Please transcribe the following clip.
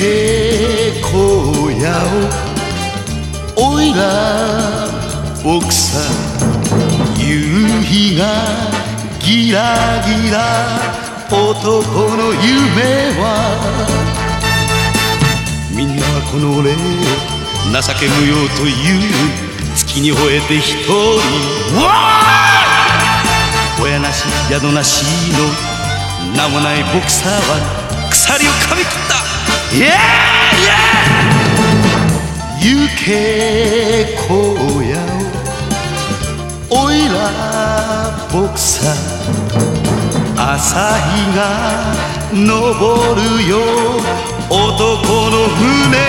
やをおいら奥さん夕日がギラギラ男の夢は。みんなはこの俺を情け無用という月に吠えて一人。親なし宿なしの名もないボクサーは鎖を噛み切った。イエーイ行け荒野をおいらボクサー朝日が昇るよ。男の船